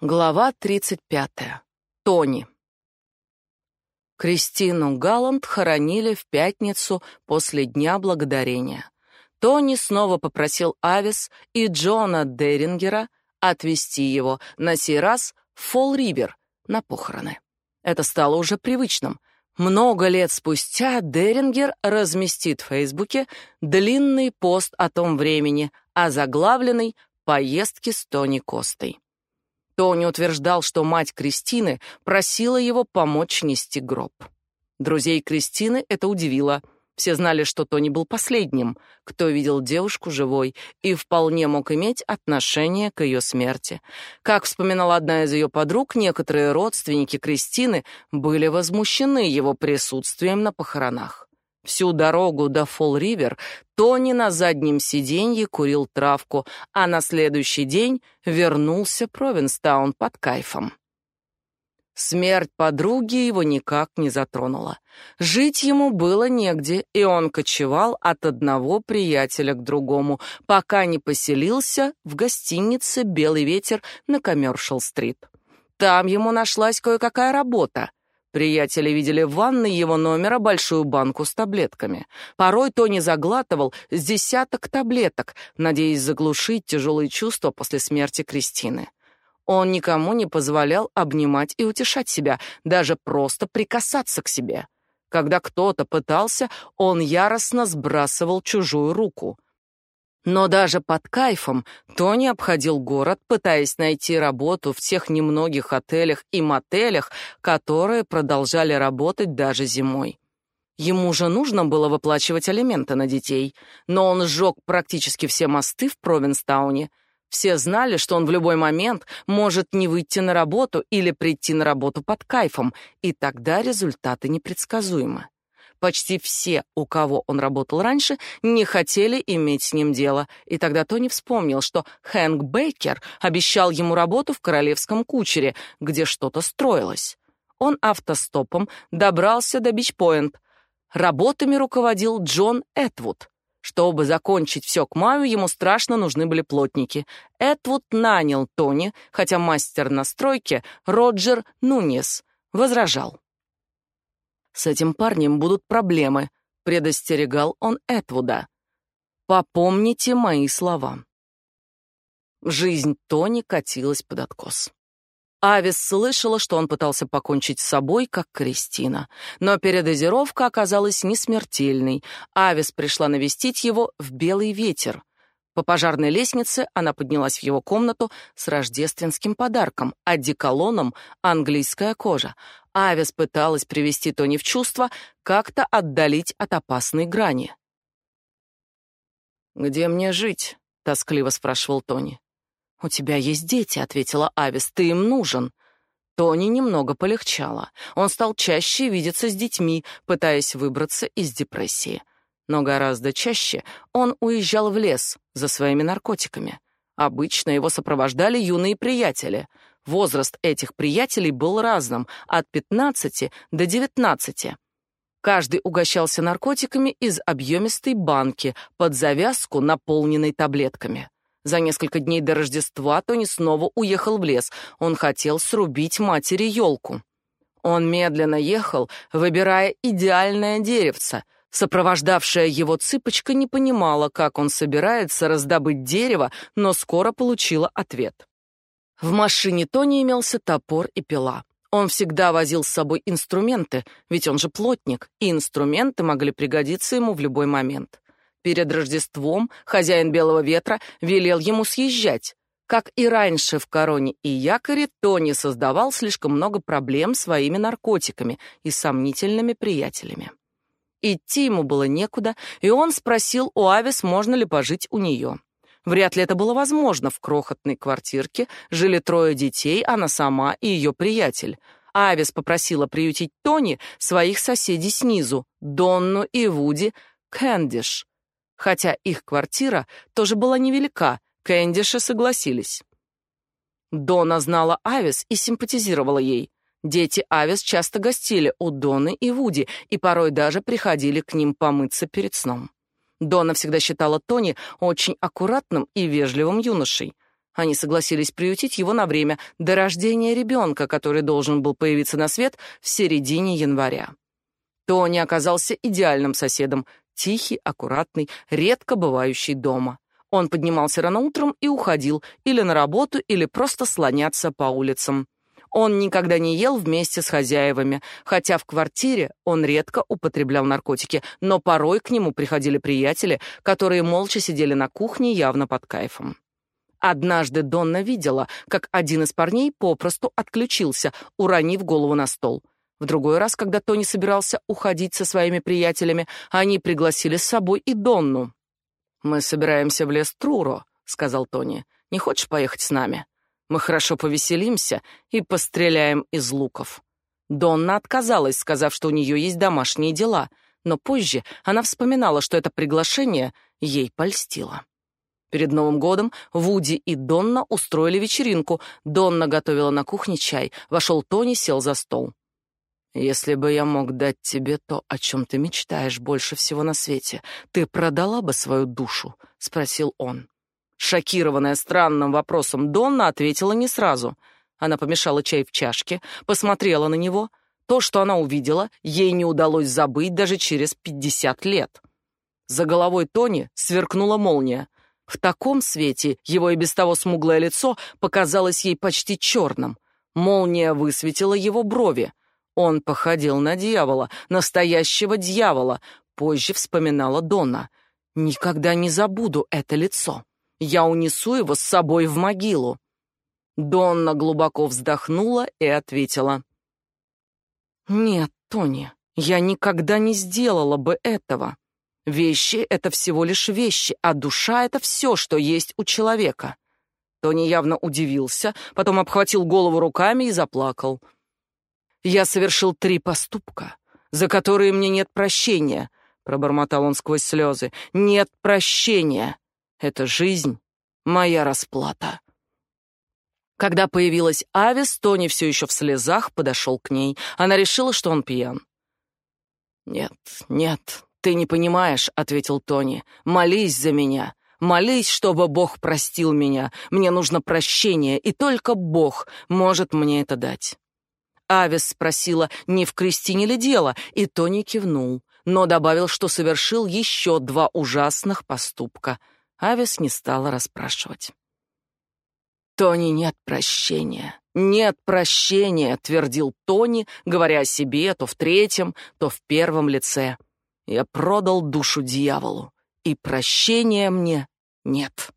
Глава 35. Тони. Кристину Галланд хоронили в пятницу после Дня Благодарения. Тони снова попросил Авис и Джона Дерингера отвезти его на сей раз в Фолл-Ривер на похороны. Это стало уже привычным. Много лет спустя Дерингер разместит в Фейсбуке длинный пост о том времени, озаглавленный «Поездки с Тони Костой». Тони утверждал, что мать Кристины просила его помочь нести гроб. Друзей Кристины это удивило. Все знали, что Тони был последним, кто видел девушку живой и вполне мог иметь отношение к ее смерти. Как вспоминала одна из ее подруг, некоторые родственники Кристины были возмущены его присутствием на похоронах. Всю дорогу до Фолл-Ривер Тони на заднем сиденье курил травку, а на следующий день вернулся Провинстаун под кайфом. Смерть подруги его никак не затронула. Жить ему было негде, и он кочевал от одного приятеля к другому, пока не поселился в гостинице «Белый ветер» на Коммершал-стрит. Там ему нашлась кое-какая работа — Приятели видели в ванной его номера большую банку с таблетками. Порой Тони заглатывал с десяток таблеток, надеясь заглушить тяжелые чувства после смерти Кристины. Он никому не позволял обнимать и утешать себя, даже просто прикасаться к себе. Когда кто-то пытался, он яростно сбрасывал чужую руку. Но даже под кайфом Тони обходил город, пытаясь найти работу в тех немногих отелях и мотелях, которые продолжали работать даже зимой. Ему же нужно было выплачивать алименты на детей, но он сжег практически все мосты в Провинстауне. Все знали, что он в любой момент может не выйти на работу или прийти на работу под кайфом, и тогда результаты непредсказуемы. Почти все, у кого он работал раньше, не хотели иметь с ним дело, и тогда Тони вспомнил, что Хэнк Бейкер обещал ему работу в королевском кучере, где что-то строилось. Он автостопом добрался до Бичпоинт. Работами руководил Джон Этвуд. Чтобы закончить все к маю, ему страшно нужны были плотники. Этвуд нанял Тони, хотя мастер на стройке, Роджер Нуньес, возражал. С этим парнем будут проблемы, предостерегал он Этвуда. Попомните мои слова. Жизнь Тони катилась под откос. Авис слышала, что он пытался покончить с собой, как Кристина. Но передозировка оказалась несмертельной. Авис пришла навестить его в белый ветер. По пожарной лестнице она поднялась в его комнату с рождественским подарком, одеколоном «Английская кожа». Авис пыталась привести Тони в чувство, как-то отдалить от опасной грани. «Где мне жить?» — тоскливо спрашивал Тони. «У тебя есть дети», — ответила Авис, — «ты им нужен». Тони немного полегчало. Он стал чаще видеться с детьми, пытаясь выбраться из депрессии но гораздо чаще он уезжал в лес за своими наркотиками. Обычно его сопровождали юные приятели. Возраст этих приятелей был разным, от 15 до 19. Каждый угощался наркотиками из объемистой банки под завязку, наполненной таблетками. За несколько дней до Рождества Тони снова уехал в лес. Он хотел срубить матери елку. Он медленно ехал, выбирая идеальное деревце, Сопровождавшая его цыпочка не понимала, как он собирается раздобыть дерево, но скоро получила ответ. В машине Тони имелся топор и пила. Он всегда возил с собой инструменты, ведь он же плотник, и инструменты могли пригодиться ему в любой момент. Перед Рождеством хозяин Белого ветра велел ему съезжать. Как и раньше в Короне и Якоре, Тони создавал слишком много проблем своими наркотиками и сомнительными приятелями. Идти ему было некуда, и он спросил у Авис, можно ли пожить у нее. Вряд ли это было возможно. В крохотной квартирке жили трое детей, она сама и ее приятель. Авис попросила приютить Тони своих соседей снизу, Донну и Вуди Кэндиш. Хотя их квартира тоже была невелика, Кэндиши согласились. Дона знала Авис и симпатизировала ей. Дети Авис часто гостили у Доны и Вуди и порой даже приходили к ним помыться перед сном. Дона всегда считала Тони очень аккуратным и вежливым юношей. Они согласились приютить его на время до рождения ребенка, который должен был появиться на свет в середине января. Тони оказался идеальным соседом, тихий, аккуратный, редко бывающий дома. Он поднимался рано утром и уходил или на работу, или просто слоняться по улицам. Он никогда не ел вместе с хозяевами, хотя в квартире он редко употреблял наркотики, но порой к нему приходили приятели, которые молча сидели на кухне явно под кайфом. Однажды Донна видела, как один из парней попросту отключился, уронив голову на стол. В другой раз, когда Тони собирался уходить со своими приятелями, они пригласили с собой и Донну. «Мы собираемся в лес Труро», — сказал Тони. «Не хочешь поехать с нами? Мы хорошо повеселимся и постреляем из луков». Донна отказалась, сказав, что у нее есть домашние дела, но позже она вспоминала, что это приглашение ей польстило. Перед Новым годом Вуди и Донна устроили вечеринку. Донна готовила на кухне чай. Вошел Тони, сел за стол. Если бы я мог дать тебе то, о чем ты мечтаешь больше всего на свете, ты продала бы свою душу, спросил он. Шокированная странным вопросом Донна ответила не сразу. Она помешала чай в чашке, посмотрела на него. То, что она увидела, ей не удалось забыть даже через пятьдесят лет. За головой Тони сверкнула молния. В таком свете его и без того смуглое лицо показалось ей почти черным. Молния высветила его брови. Он походил на дьявола, настоящего дьявола. Позже вспоминала Дона. Никогда не забуду это лицо. Я унесу его с собой в могилу. Донна глубоко вздохнула и ответила: "Нет, Тони, я никогда не сделала бы этого. Вещи это всего лишь вещи, а душа это все, что есть у человека". Тони явно удивился, потом обхватил голову руками и заплакал. Я совершил три поступка, за которые мне нет прощения, пробормотал он сквозь слезы. Нет прощения. Это жизнь моя расплата. Когда появилась Авис, Тони все еще в слезах подошел к ней. Она решила, что он пьян. «Нет, нет, ты не понимаешь», — ответил Тони. «Молись за меня. Молись, чтобы Бог простил меня. Мне нужно прощение, и только Бог может мне это дать». Авис спросила, не в Кристине ли дело, и Тони кивнул, но добавил, что совершил еще два ужасных поступка. Авис не стала расспрашивать. «Тони, нет прощения, нет прощения», — твердил Тони, говоря о себе то в третьем, то в первом лице. «Я продал душу дьяволу, и прощения мне нет».